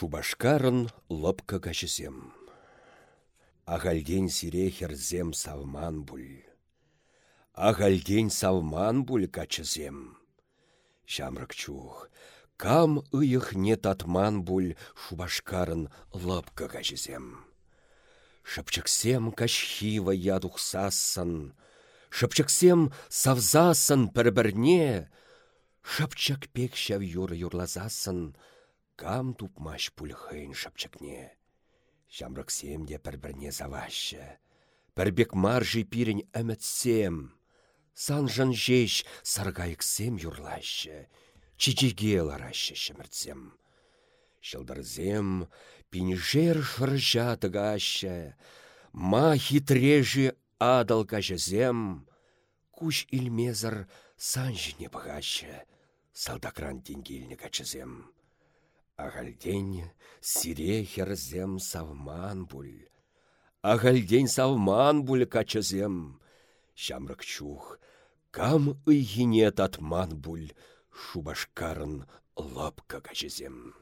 Шубашкарын лыпка качысем. Ағалден сире херзем савман бұл. Ағалден савман бұл. Шамрак чух, кам ыйых не татман бұл шубашкарын лыпка качысем. Шыпчыксем кашхива ядухсасын, Шыпчыксем савзасын пір-бірне, Шыпчык пек шәв кам тупмаш пульхын шапчакне. Шамрыксем де пір-бірне завашы. Пірбек маржи пирень әмітсем. Санжан жеш саргайыксем юрлашы. Чичиге ларашы шыміртсем. Шылдырзем пинжер шыржа тыгашы. Ма хитрежі адал кажызем. Куш илмезір санжыне бұғашы. Салдакран тенгеліне качызем. Ағалден сире херзем савман бұл. Ағалден савман бұл чух, кам ыйхине татман бұл, шубашкарын лапка качызем.